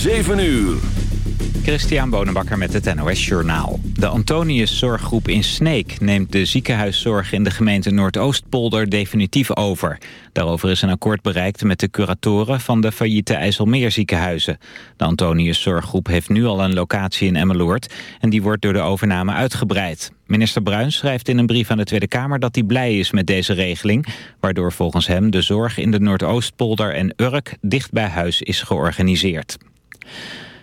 7 uur. Christian Bonenbakker met het NOS Journaal. De Antonius Zorggroep in Sneek neemt de ziekenhuiszorg in de gemeente Noordoostpolder definitief over. Daarover is een akkoord bereikt met de curatoren van de failliete IJsselmeerziekenhuizen. De Antonius Zorggroep heeft nu al een locatie in Emmeloord en die wordt door de overname uitgebreid. Minister Bruins schrijft in een brief aan de Tweede Kamer dat hij blij is met deze regeling, waardoor volgens hem de zorg in de Noordoostpolder en Urk dicht bij huis is georganiseerd.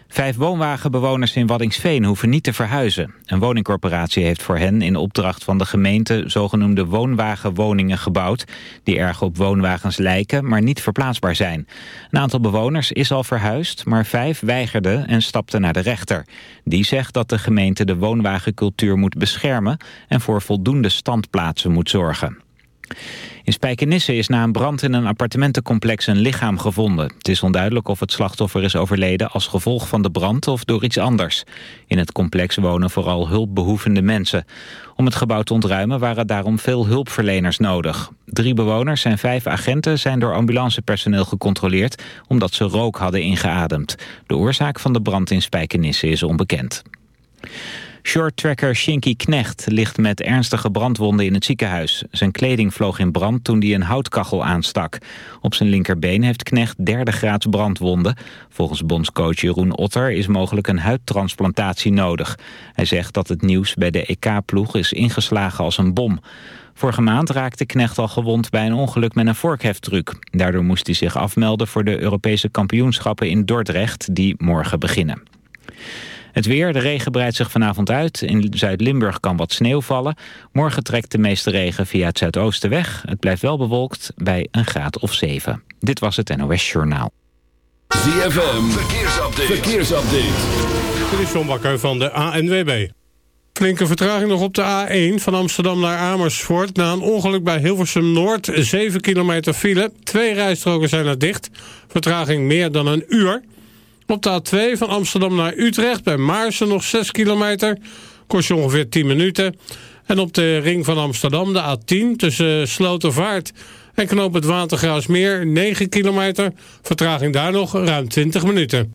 Vijf woonwagenbewoners in Waddingsveen hoeven niet te verhuizen. Een woningcorporatie heeft voor hen in opdracht van de gemeente... zogenoemde woonwagenwoningen gebouwd... die erg op woonwagens lijken, maar niet verplaatsbaar zijn. Een aantal bewoners is al verhuisd, maar vijf weigerden en stapten naar de rechter. Die zegt dat de gemeente de woonwagencultuur moet beschermen... en voor voldoende standplaatsen moet zorgen. In Spijkenisse is na een brand in een appartementencomplex een lichaam gevonden. Het is onduidelijk of het slachtoffer is overleden als gevolg van de brand of door iets anders. In het complex wonen vooral hulpbehoevende mensen. Om het gebouw te ontruimen waren daarom veel hulpverleners nodig. Drie bewoners en vijf agenten zijn door ambulancepersoneel gecontroleerd... omdat ze rook hadden ingeademd. De oorzaak van de brand in Spijkenisse is onbekend. Shorttracker Shinky Knecht ligt met ernstige brandwonden in het ziekenhuis. Zijn kleding vloog in brand toen hij een houtkachel aanstak. Op zijn linkerbeen heeft Knecht derde graads brandwonden. Volgens bondscoach Jeroen Otter is mogelijk een huidtransplantatie nodig. Hij zegt dat het nieuws bij de EK-ploeg is ingeslagen als een bom. Vorige maand raakte Knecht al gewond bij een ongeluk met een vorkheftruc. Daardoor moest hij zich afmelden voor de Europese kampioenschappen in Dordrecht... die morgen beginnen. Het weer, de regen breidt zich vanavond uit. In Zuid-Limburg kan wat sneeuw vallen. Morgen trekt de meeste regen via het zuidoosten weg. Het blijft wel bewolkt bij een graad of 7. Dit was het NOS Journaal. ZFM, verkeersupdate. verkeersupdate. Dit is John Bakker van de ANWB. Flinke vertraging nog op de A1 van Amsterdam naar Amersfoort. Na een ongeluk bij Hilversum Noord, 7 kilometer file. Twee rijstroken zijn er dicht. Vertraging meer dan een uur. Op de A2 van Amsterdam naar Utrecht bij Maarsen nog 6 kilometer. Kost je ongeveer 10 minuten. En op de ring van Amsterdam de A10 tussen Slotervaart en Knoop het Watergraasmeer 9 kilometer. Vertraging daar nog ruim 20 minuten.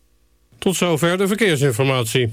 Tot zover de verkeersinformatie.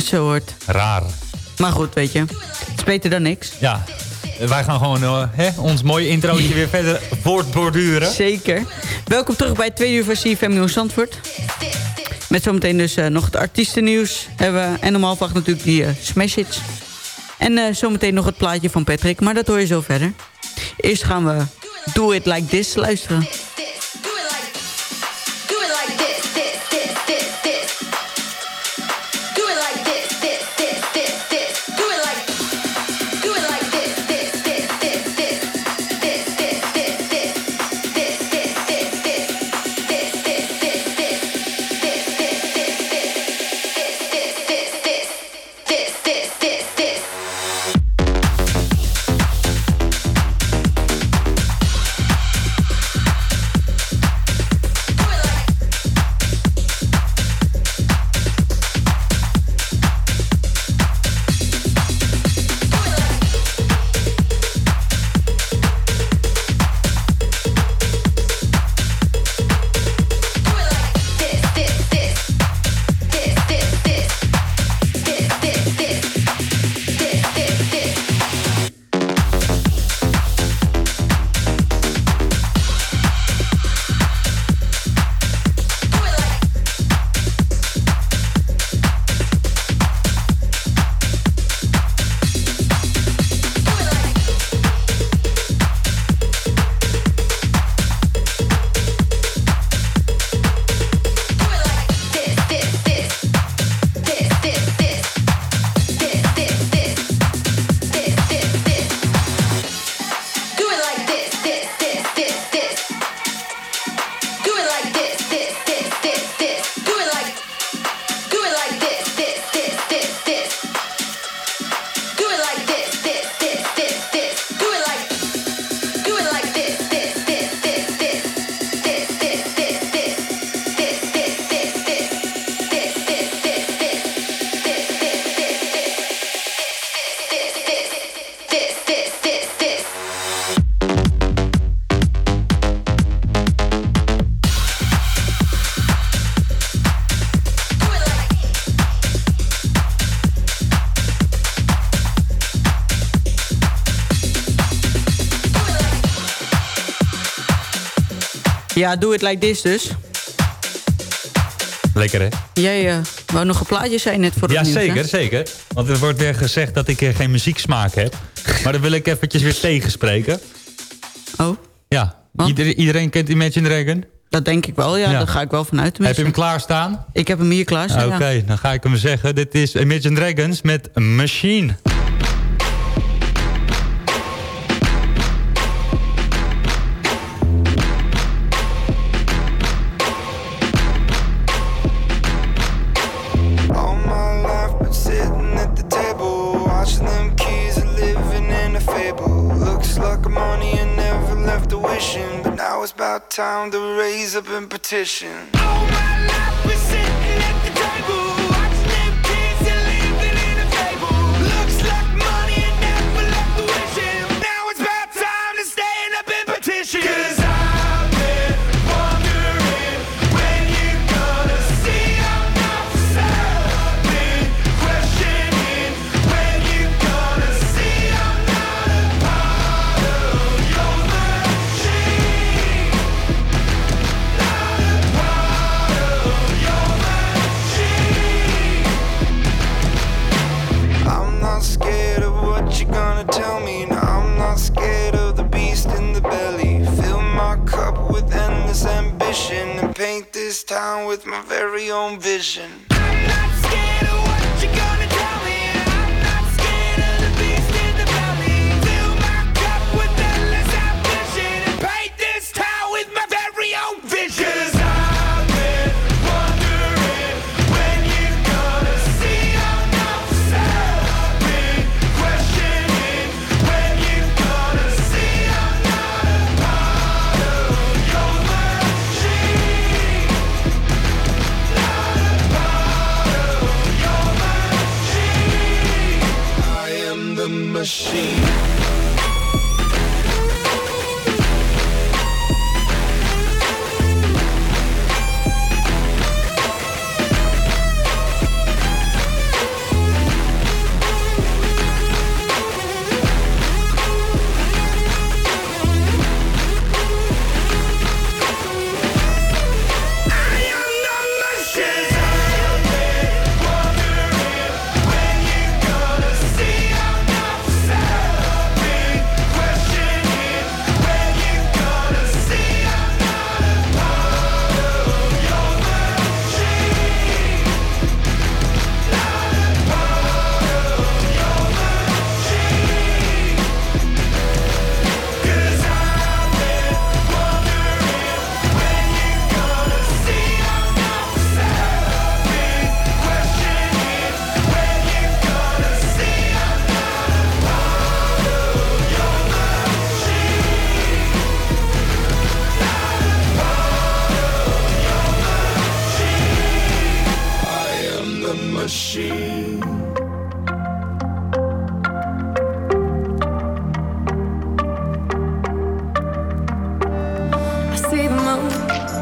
Zo hoort. Raar. Maar goed, weet je. Het is beter dan niks. Ja, wij gaan gewoon eh, hè, ons mooie introotje weer verder voortborduren. Zeker. Welkom terug bij het tweede uur van CFM Nieuws Zandvoort. Met zometeen dus eh, nog het artiestennieuws hebben we. En om half acht natuurlijk die eh, smash hits. En zometeen nog het plaatje van Patrick, maar dat hoor je zo verder. Eerst gaan we Do It Like This luisteren. Ja, Do It Like This dus. Lekker hè? Jij eh wou nog een plaatje zijn net voor het Ja, nieuws, hè? zeker, zeker. Want er wordt weer gezegd dat ik eh, geen muzieksmaak heb. Maar dat wil ik eventjes weer tegenspreken. Oh? Ja, iedereen, iedereen kent Imagine Dragon? Dat denk ik wel, ja. Ja. Daar ga ik wel vanuit. Heb je hem klaarstaan? Ik heb hem hier klaarstaan, Oké, ja. dan ga ik hem zeggen. Dit is Imagine Dragons met Machine. Time to raise up and petition. All my life with my very own vision.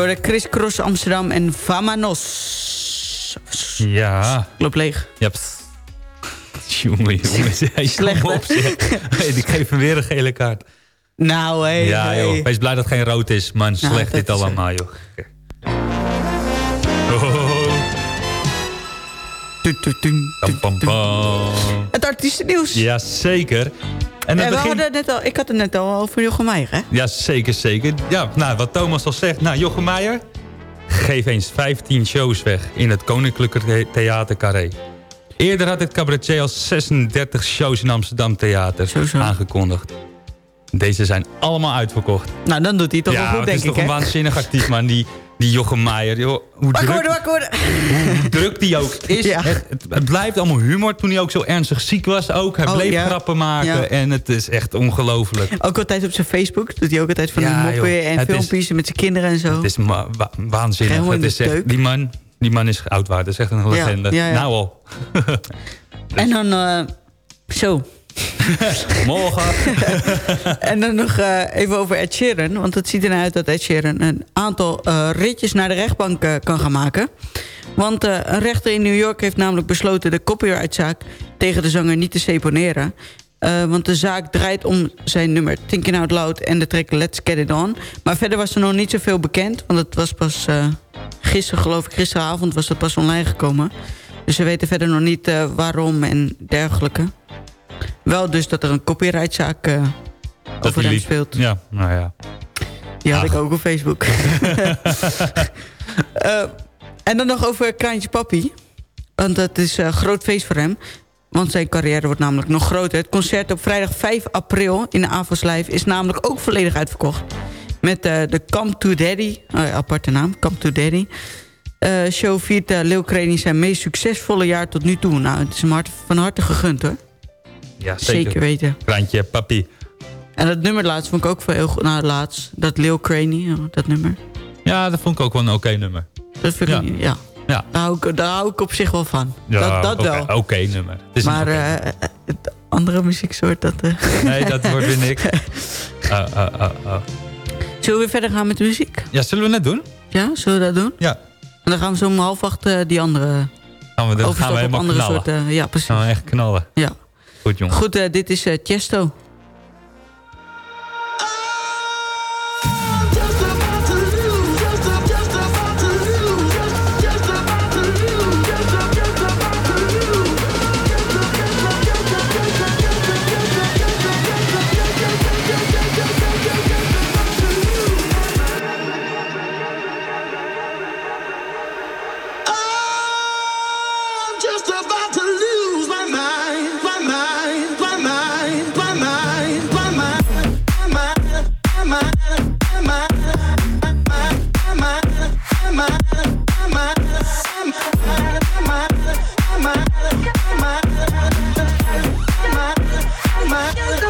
Door de Chris Cross Amsterdam en Vamanos. Ja. Loop leeg. Japs. Jongen, jongen. Hij is Slecht, op. Hey, geef hem weer een gele kaart. Nou, hé. ja, hey. joh. Wees blij dat het geen rood is, man. Nou, Slecht dit allemaal, joh. Het artiestennieuws. Ja, zeker. En Ja, het we begin... hadden net al, ik had het net al over Jochem Meijer, hè? Ja, zeker, zeker. Ja, nou, wat Thomas al zegt. Nou, Jochem Meijer, geef eens 15 shows weg in het Koninklijke The- Theater Carré. Eerder had het cabaretier al 36 shows in Amsterdam Theater aangekondigd. Deze zijn allemaal uitverkocht. Nou, dan doet hij het toch ja, wel goed, het denk is ik, toch een waanzinnig actief, man. Die, die Jochem Meijer. Joh, hoe druk, wakker hoe druk die ook is. Ja. Het, het, blijft allemaal humor. Toen hij ook zo ernstig ziek was ook. Hij Oh, bleef ja. grappen maken. Ja. En het is echt ongelooflijk. Ook altijd op zijn Facebook doet hij ook altijd van die moppen joh. en Het is- filmpjes met zijn kinderen en zo. Het is wa- waanzinnig. Het is echt, die, man, die man is oud waard. Dat is echt een legende. Nou al. En dan, eh, zo. Morgen. en dan nog eh, even over Ed Sheeran. Want het ziet ernaar uit dat Ed Sheeran een aantal eh, ritjes naar de rechtbank eh, kan gaan maken. Want een rechter in New York heeft namelijk besloten... de copyrightzaak tegen de zanger niet te seponeren. Want de zaak draait om zijn nummer Thinking Out Loud... en de track Let's Get It On. Maar verder was er nog niet zoveel bekend. Want het was pas gisteren, geloof ik, gisteravond was het pas online gekomen. Dus ze weten verder nog niet waarom en dergelijke. Wel dus dat er een copyrightzaak eh Dat over hem speelt. Ja, nou ja. Die had Ach. ik ook op Facebook. Eh, en dan nog over Kraantje Papi. Want het is een groot feest voor hem. Want zijn carrière wordt namelijk nog groter. Het concert op vrijdag 5 april in de Avos Live... is namelijk ook volledig uitverkocht. Met eh, de Come to Daddy, oh aparte naam, Come to Daddy... eh, show viert uh, Leeuw Kreni zijn meest succesvolle jaar tot nu toe. Nou, het is hem hart, van harte gegund, hoor. Ja, zeker. Zeker weten. Krantje, papi. En dat nummer laatst vond ik ook wel heel goed. Nou, laatst, dat Lil Craney, dat nummer. Ja, dat vond ik ook wel een oké nummer. Dat vind ik, Ja. ja. Ja. Daar, hou ik, daar hou ik op zich wel van. Ja, dat dat wel. Oké nummer. Het maar eh, het andere muzieksoort, dat... Nee, dat wordt weer niks. Ah. Zullen we verder gaan met de muziek? Ja, zullen we net doen? Ja, zullen we dat doen? Ja. En dan gaan we zo om half acht die andere... Gaan we, dan gaan we op helemaal andere knallen. soorten... ja, precies. Gaan we echt knallen. Ja. Goed, jongen. Goed, eh, dit is eh Chesto. my, my, my, my,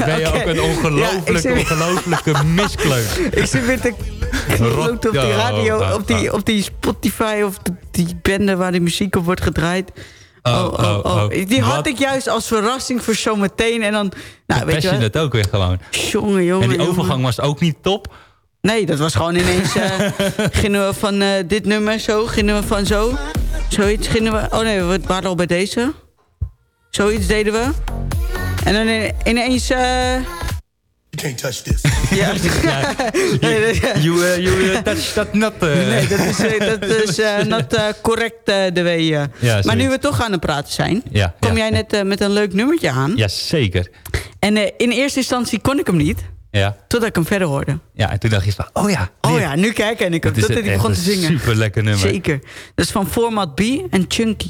Oh, wat ben je ook een Ja, ongelooflijke, zit- ongelooflijke miskleur. Ik zit weer te kloten op die radio, Oh, oh, op die, oh. op die Spotify of die bende waar die muziek op wordt gedraaid. Oh, oh, oh. Die had Wat? ik juist als verrassing voor zometeen. En dan, nou weet je het ook weer gewoon. Jongen, jongen, En die jongen. overgang was ook niet top. Nee, dat was gewoon ineens... eh gingen we van eh, dit nummer zo, gingen we van zo. Zoiets gingen we... Oh nee, we waren al bij deze. Zoiets deden we. En dan ine- ineens... eh You can't touch this. ja. You, uh, you uh, touch that uh. Nee, dat is, eh, dat is eh, not eh, correct eh, de way. eh. Ja, maar nu we toch aan het praten zijn... Ja, kom ja, jij net eh, met een leuk nummertje aan. Ja, zeker. En eh, in eerste instantie kon ik hem niet... Ja. totdat ik hem verder hoorde. ja, en toen dacht je van, oh ja. Oh ja, nu kijk en ik is totdat hij echt begon een te zingen. super lekker nummer. Zeker. Dat is van Format B en Chunky.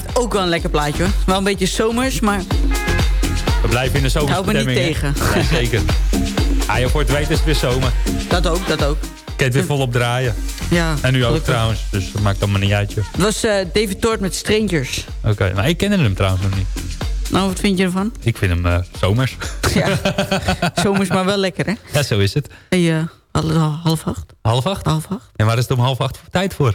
Blijft ook wel een lekker plaatje hoor. Wel een beetje zomers, maar We blijven in de Hou me niet zomerstemming. tegen. Ja, zeker. Ah, je voor het weten is het weer zomer. dat ook, dat ook. Ik kan het weer volop draaien. Ja, En nu ook gelukkig. trouwens, dus dat maakt allemaal niet uit, joh. Het was eh, David Toort met Strangers. Oké, maar ik kende hem trouwens nog niet. Nou, wat vind je ervan? Ik vind hem eh, zomers. Zomers maar wel lekker, hè? Ja, zo is het. Hey, half, half acht? Half acht? Half acht. En waar is het om half acht voor tijd voor?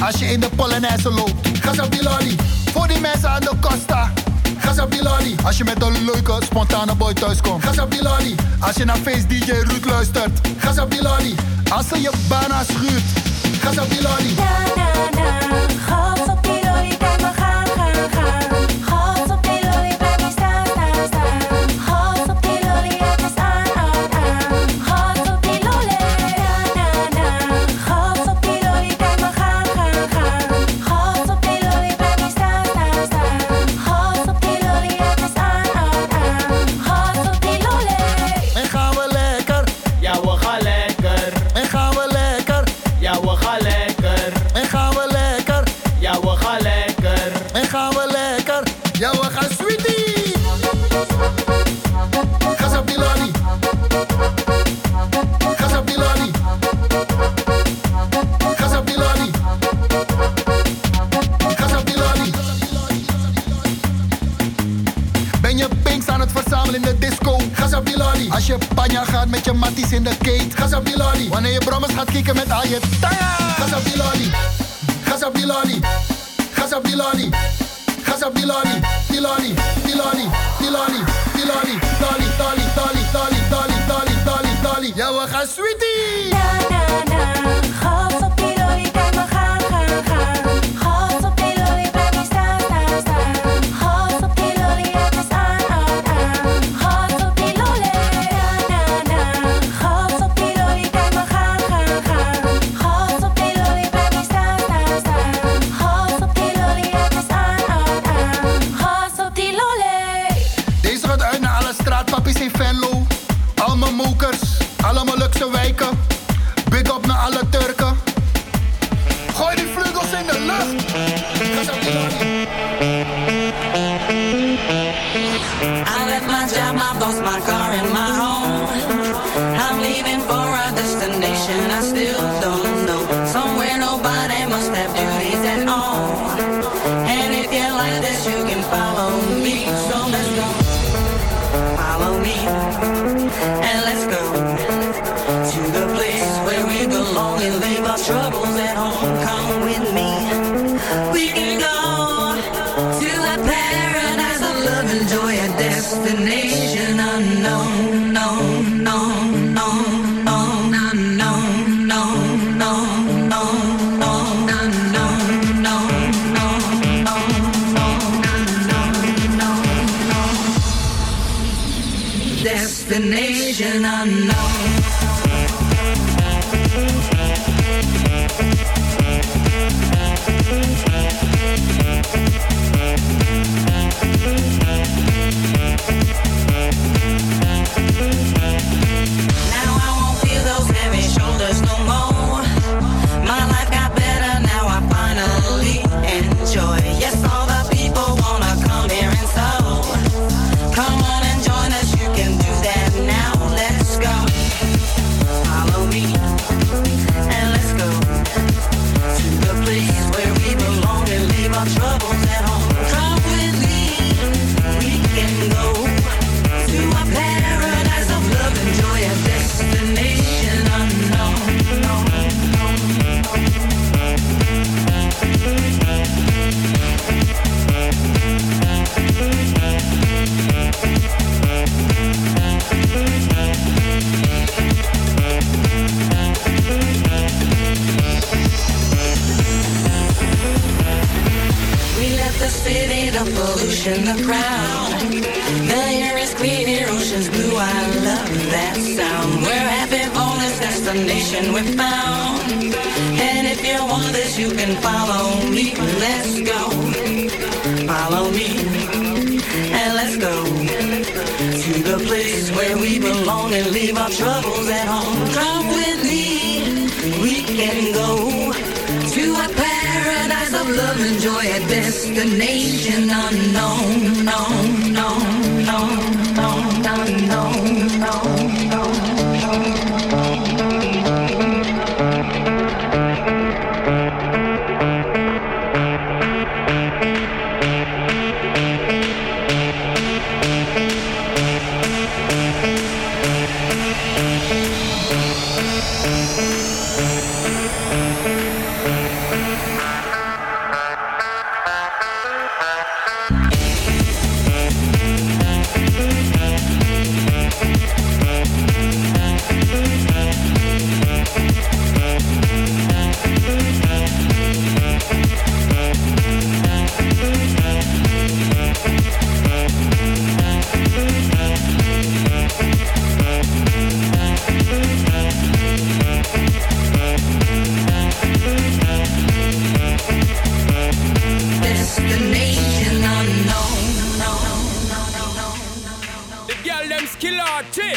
Als je in de Polonaise loopt, gas op. Voor die mensen aan de Costa. Gas op. Als je met een leuke, spontane boy thuis komt. Gas op. Als je naar Face DJ Ruud luistert. Gas op. Als ze je bana schuurt. Gas op die lolly. Gas in Venlo. Al mijn mokers, allemaal luxe wijken. Big up naar alle. Destination we found. And if you want this, you can follow me. Let's go. Follow me. And let's go to the place where we belong and leave our troubles at home. Come with me. We can go to a paradise of love and joy, a destination unknown, Girl them skill arty.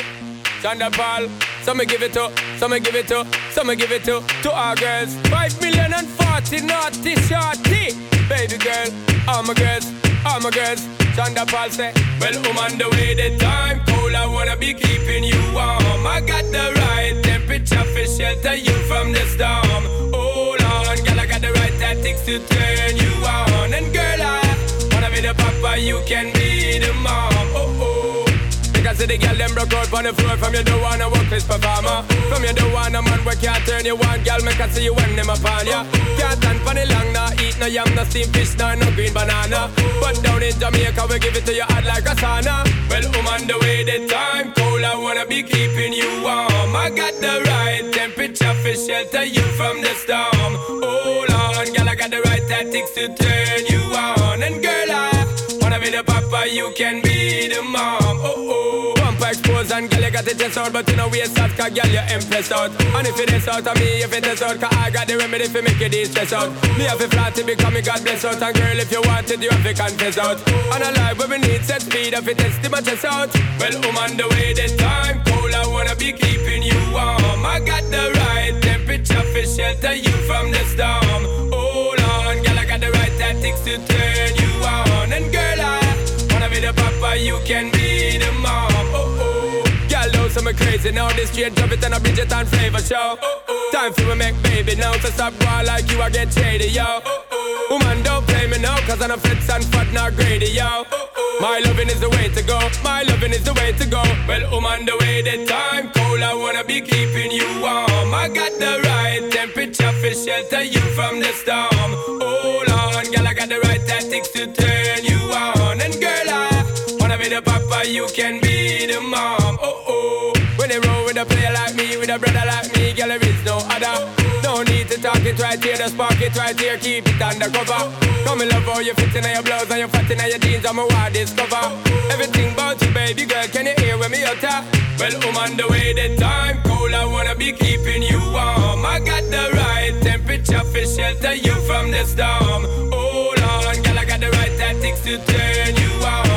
Thunderball. Some me give it to, some me give it to, some me give it to, to our girls. Five million and forty naughty shorty. Baby girl, all my girls, all my girls. Thunderball say, well, I'm on the way, the time cold. I wanna be keeping you warm. I got the right temperature for shelter you from the storm. Hold on, girl, I got the right tactics to turn you on. And girl, I wanna be the papa, you can be the mom. Oh oh. See the girl them broke out on the floor from you don't wanna work this performer. From you don't want a man where can't turn you on, girl make I see you when them upon ya. Can't stand for the long, nah eat no yam, no steamed fish, nah no green banana. But down in Jamaica we give it to you hot like a sauna. Well, I'm on the way, the time cold, I wanna be keeping you warm. I got the right temperature for shelter you from the storm. Hold on, girl, I got the right tactics to turn you on. And girl, I be the papa, you can be the mom. Oh oh, bumper expose and girl, you got the chest out, but you know we out, cause girl, you impressed out. And if it is out of me, if it is out, cause I got the remedy for make it stress out. Me have a flat to become me God bless out, and girl, if you want it, you have to confess out. And a life where we need set speed, if it is the my chest out. Well, I'm on the way, this time cold, I wanna be keeping you warm. I got the right temperature for shelter you from the storm. Hold on, girl, I got the right tactics to turn you on. Papa, you can be the mom. Oh oh, girl, those some crazy now. This straight drop it and a Bridget and flavor show. Oh, oh. Time for me make baby now. So stop boy like you, I get shady, yo. Oh, oh. Woman, don't play me now, cause I'm a fits and fat, not greedy, yo. Oh, My loving is the way to go. My loving is the way to go. Well, on the way, the time cold. I wanna be keeping you warm. I got the right temperature for shelter you from the storm. Hold on, girl, I got the right tactics to turn you you can be the mom. Oh oh, when they roll with a player like me, with a brother like me, girl, there is no other. No need to talk it right here, the spark it right here, keep it undercover. Come in love how you fit in your blouse and you fat in your jeans, I'm a wild discover. Everything about you, baby girl, can you hear when me utter? Well, I'm on the way, the time cold, I wanna be keeping you warm. I got the right temperature for shelter you from the storm. Hold on, girl, I got the right tactics to turn you on.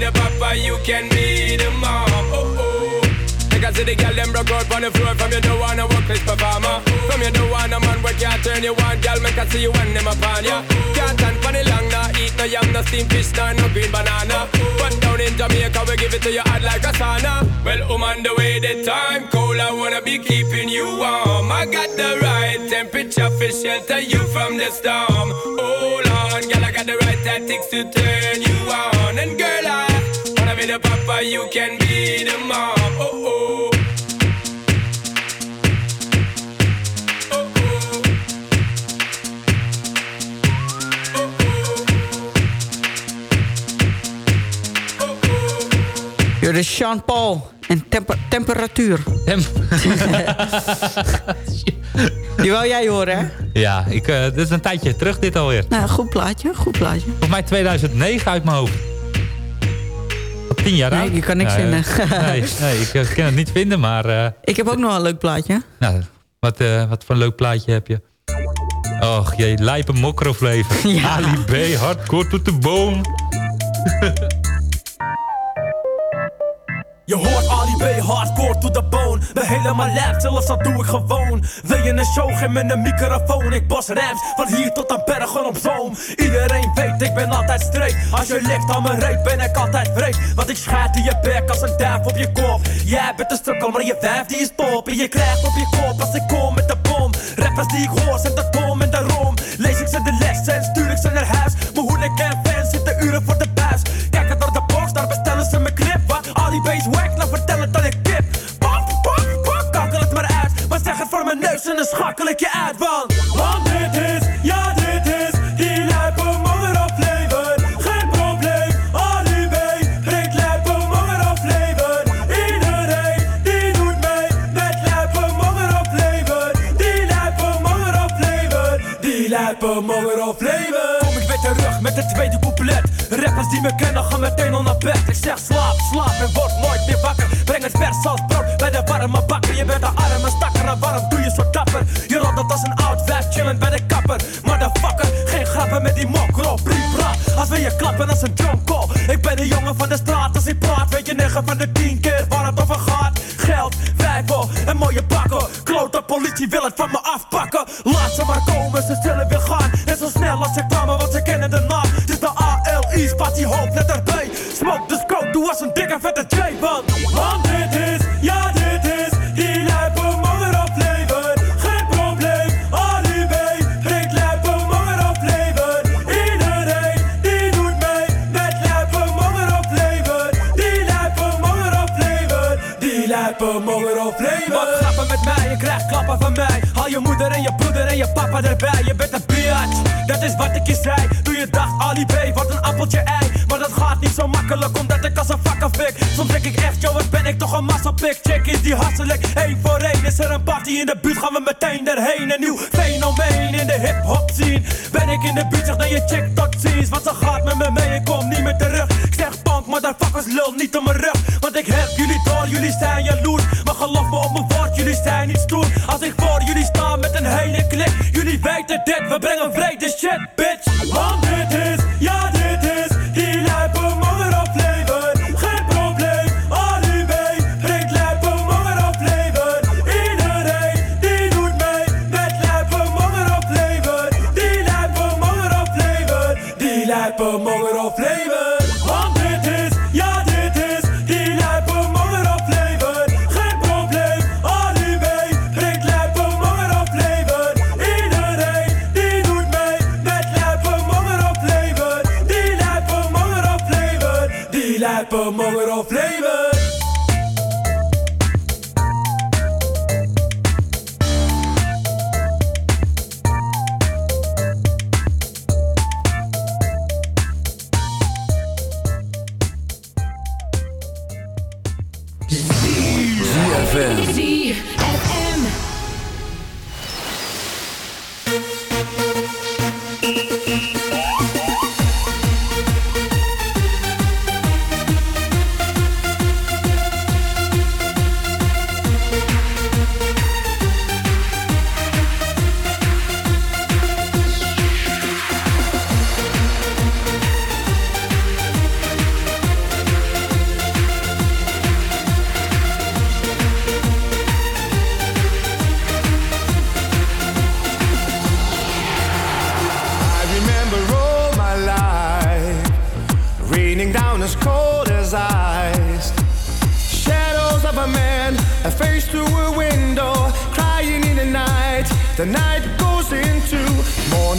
The papa, you can be the mom. Oh oh. Make I see the girl them broke out on the floor from you don't wanna work this performer. From you don't want a man where can't turn you on, girl. Make I see you when them upon ya. Can't stand for the long, nah eat no yam, no steamed fish, nah no green banana. But down in Jamaica we give it to you hot like a sauna. Well, I'm on the way, the time cold, I wanna be keeping you warm. I got the right temperature for shelter you from the storm. Hold on, girl, I got the right tactics to turn you on. And girl, I wanna the papa, you can be the mom. Oh oh. Hier is Sean Paul en temper- temperatuur. Die wou jij horen, hè? Ja, ik, eh, dit is een tijdje terug dit alweer. Nou, goed plaatje, goed plaatje. Volgens mij 2009 uit mijn hoofd. Tien jaar Nee, oud. je kan niks vinden. eh, nee, nee, ik eh, kan het niet vinden, maar... eh, Ik heb ook nog een leuk plaatje. nou, wat, eh, wat voor een leuk plaatje heb je? Och jee, lijpe mokker of leven. Ja. Ali B, hardcore tot de boom. Je hoort Ali hardcore to the bone. Ben helemaal lijp, zelfs dat doe ik gewoon. Wil je een show, geef me een microfoon. Ik bos raps, van hier tot aan Bergen op Zoom. Iedereen weet, ik ben altijd streek. Als je ligt aan mijn reet, ben ik altijd vreed. Want ik schijt in je bek als een duif op je kop. Jij bent een strukkel, maar je wijf die is top. En je krijgt op je kop als ik kom met de bom. Rappers die ik hoor, zijn de bom en daarom. Lees ik ze de les en stuur ik ze naar huis. Mijn hoeden en fans zitten uren voor de je papa erbij Je bent een biatch, dat is wat ik je zei Toen je dacht Ali wat een appeltje ei Maar dat gaat niet zo makkelijk, omdat ik als een vakker fik Soms denk ik echt, yo, wat ben ik toch een masselpik Check is die hasselijk, één voor één? Is er een party in de buurt, gaan we meteen erheen. Een nieuw fenomeen in de hip-hop scene. Ben ik in de buurt, zeg dan je check tot ziens Want ze gaat met me mee, ik kom niet meer terug. Ik zeg punk, motherfuckers, lul niet om mijn rug. Want ik heb jullie door, jullie zijn jaloers. Maar geloof me op mijn woord, jullie zijn niet stoer. Als ik voor weten dit, we brengen vrede shit, bitch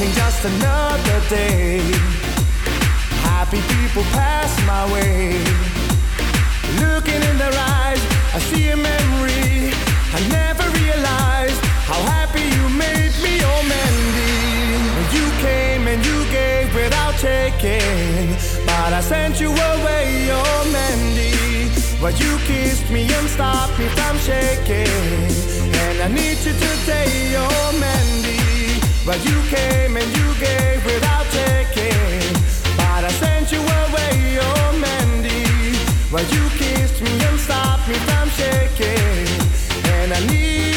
just another day. Happy people pass my way. Looking in their eyes, I see a memory. I never realized how happy you made me, oh Mandy. You came and you gave without taking, but I sent you away, oh Mandy. But you kissed me and stopped me from shaking, and I need you today, oh Mandy. But you came and you gave without taking, but I sent you away, oh Mandy. But you kissed me and stopped me from shaking, and I need.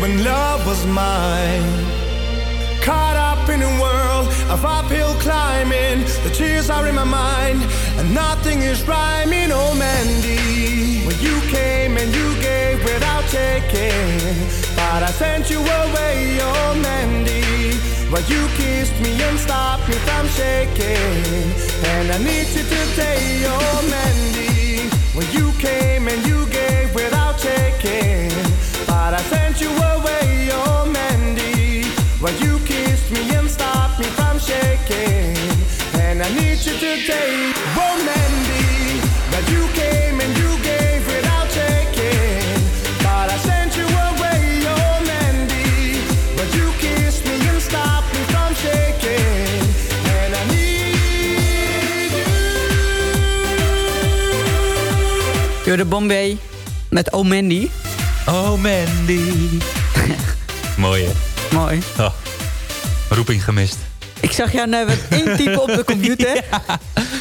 When love was mine. Caught up in a world of uphill climbing. The tears are in my mind, and nothing is rhyming. Oh, Mandy, when you came and you gave without taking, but I sent you away. Oh, Mandy, but you kissed me and stopped me from shaking, and I need you today. Oh, Mandy, when you came and you gave without taking, but I sent you away. Mandy. Well, you came and you gave without taking. But I sent Oh, Door de Bombay met Oh Mandy. Oh Mandy. Mooi hè? Mooi. Oh, roeping gemist. Ik zag jou nou wat intypen op de computer.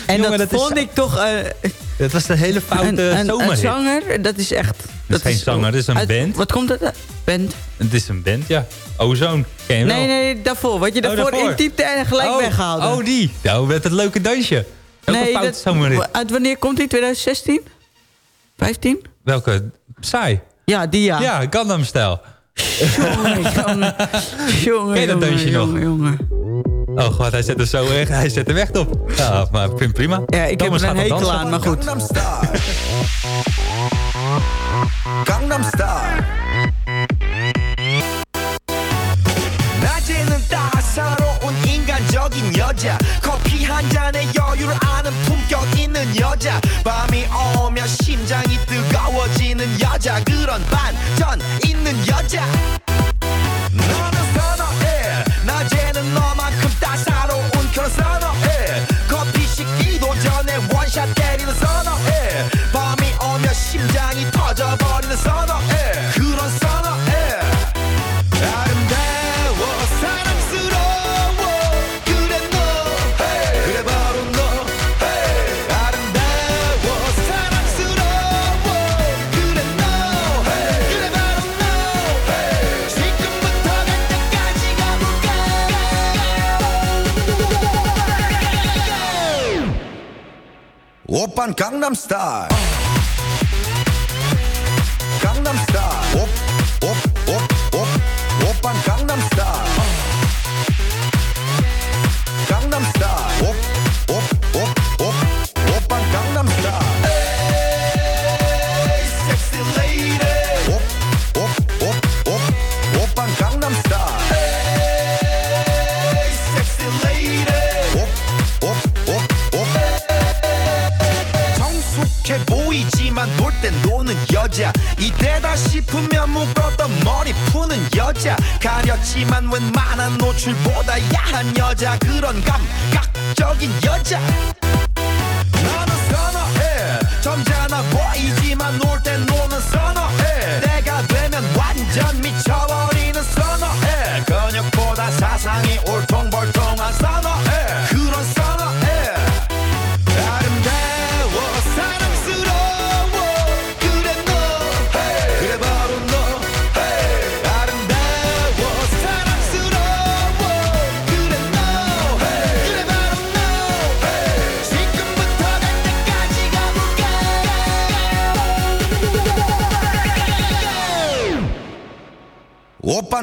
En Jongen, dat, dat is vond zo- ik toch... eh, Het was de hele foute een, zomerhit. een zanger, dat is echt... Dat is geen zanger, dat is een uit- band. Wat komt het? Band? Het is een band, ja. Ozone, ken je wel? Nee, nee, daarvoor. Wat je Oh, daarvoor, daarvoor. intypte en gelijk oh, weghaalde. Oh, die. Nou, met het leuke dansje. Welke nee, foute zomerhit? uit wanneer komt die? 2016? 15? Welke? Saai. Ja, die ja. Ja, Gangnam Style. Jongen, jongen. Jongen, Ken je dat jongen, dansje nog? jongen, jongen. Oh god, hij zet er zo weg. Hij zet er weg op. Ja, maar ik vind het prima. Ja, ik Thomas heb er een gaat wel hekel dansen. aan, maar goed. Gangnam Style 낮에는 따사로운 인간적인 여자 커피 한 잔에 여유를 아는 품격 있는 여자 밤이 오면 심장이 뜨거워지는 여자 그런 반전 있는 여자 오빤 야한 여자 그런 감각적인 여자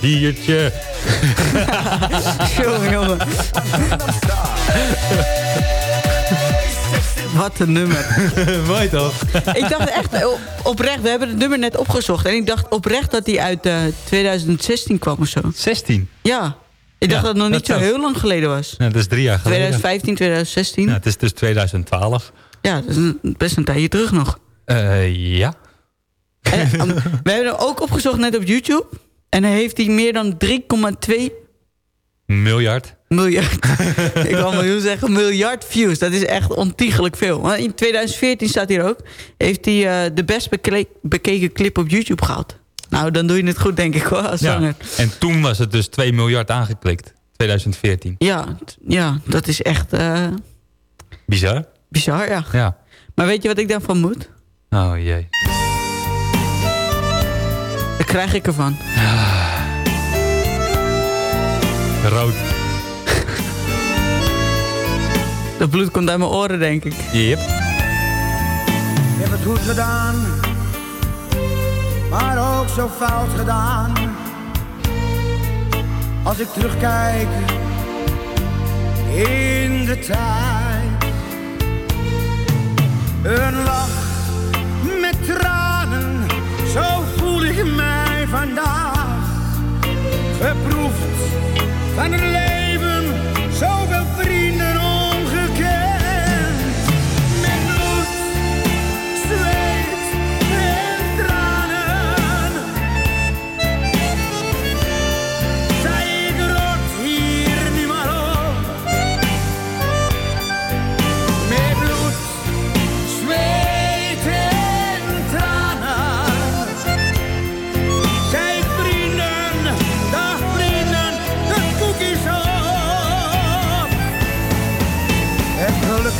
Biertje. Jongen, jongen. Wat een nummer. Mooi toch? ik dacht echt oprecht, we hebben het nummer net opgezocht. En ik dacht oprecht dat die uit eh, 2016 kwam of zo. 16? Ja. Ik dacht Ja, dat het nog niet zo heel lang geleden was. Ja, dat is drie jaar geleden. 2015, 2016. Ja, Ja, het is dus 2012. dat is best een tijdje terug nog. Eh, ja. En, um, we hebben hem ook opgezocht net op YouTube. En hij heeft hij meer dan 3,2 Miljard. miljard. ik wil miljoen zeggen, miljard views. Dat is echt ontiegelijk veel. In 2014 staat hier ook. Heeft hij eh, de best bekeken clip op YouTube gehad. Nou, dan doe je het goed, denk ik hoor, als Ja. zanger. En toen was het dus 2 miljard aangeklikt. 2014. Ja, ja, dat is echt eh, Bizar. bizar, ja. Ja. Maar weet je wat ik daarvan moet? Oh jee. Krijg ik ervan. Rood. Dat bloed komt uit mijn oren, denk ik. Yep. Ik heb het goed gedaan, maar ook zo fout gedaan. Als ik terugkijk, verleden tijd. Een lach vandaag. Geproefd van het leven,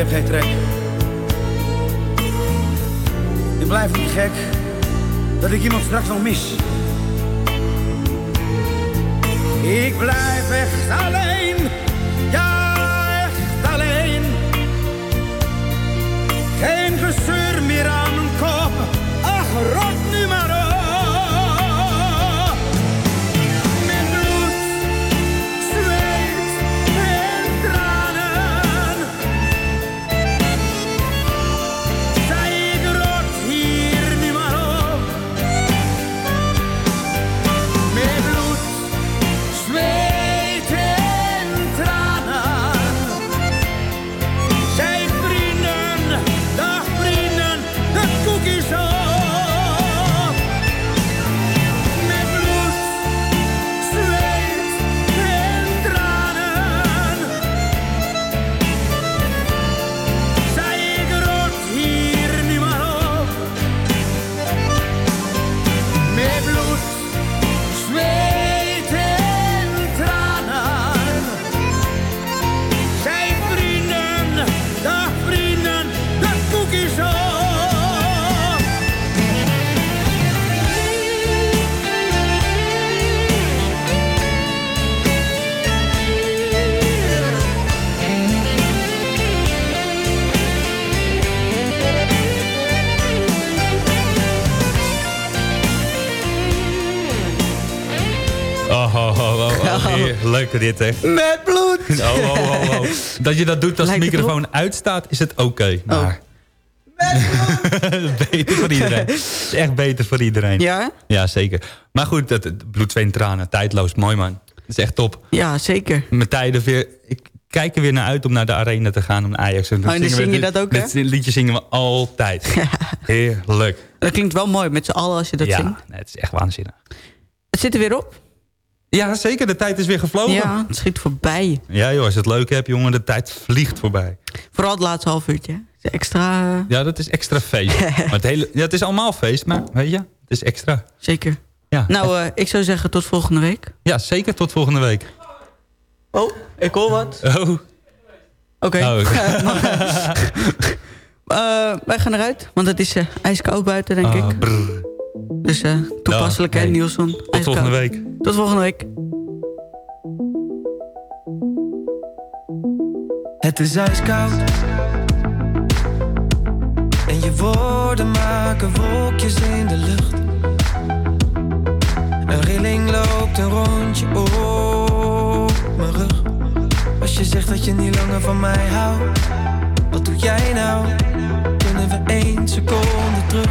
Heb geen trek. Ik blijf niet gek dat ik iemand straks nog mis. Oh. Heerlijk dit, hè. Met bloed! Oh, oh, oh, oh. Dat je dat doet als de Lijkt microfoon uitstaat, is het oké. maar... beter voor iedereen. Het is echt beter voor iedereen. Ja? Ja, zeker. Maar goed, dat, bloed, zweet en tranen. Tijdloos. Mooi, man. Dat is echt top. Ja, zeker. Mijn tijden weer... Ik kijk er weer naar uit om naar de arena te gaan. Om Ajax. En Oh, en dan zingen we zing je dat ook, hè? Dit liedje zingen we altijd. Heerlijk. Dat klinkt wel mooi met z'n allen als je dat ja, zingt. nee, het is echt waanzinnig. Het zit er weer op. Ja, zeker. De tijd is weer gevlogen. Ja, het schiet voorbij. Ja, joh. Als je het leuk hebt, jongen. De tijd vliegt voorbij. Vooral het laatste half uurtje. hè. Het is Extra... eh, Ja, dat is extra feest. maar het, hele, ja, het is allemaal feest, maar weet je, het is extra. Zeker. Ja, Nou, eh, ik zou zeggen tot volgende week. ja zeker tot volgende week. Oh, ik hoor wat. Oh. Oké. Oh. Eh, wij gaan eruit, want het is eh, ijskoud buiten, denk Ah, ik. brrr. Dus eh, toepasselijk, Nou, hè, nee. Nielsen? Tot volgende week. Tot volgende week. Het is ijskoud En je woorden maken wolkjes in de lucht Een rilling loopt een rondje op mijn rug Als je zegt dat je niet langer van mij houdt Wat doe jij nou? Kunnen we één seconde terug?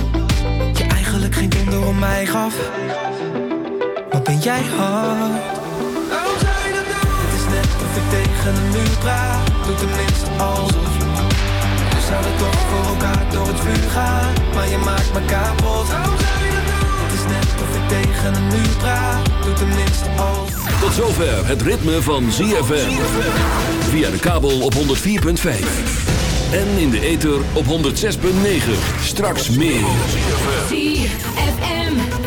geen donder om mij gaf? Wat ben jij hard? Waarom zou je dat doen? Het is net of ik tegen een muur praat. Doe tenminste alsof. We zouden toch voor elkaar door het vuur gaan. Maar je maakt me kapot. Waarom zou je dat doen? Het is net of ik tegen een muur praat. Doe tenminste alsof. Tot zover het ritme van ZFM. Via de kabel op 104.5. En in de ether op 106.9. Straks meer.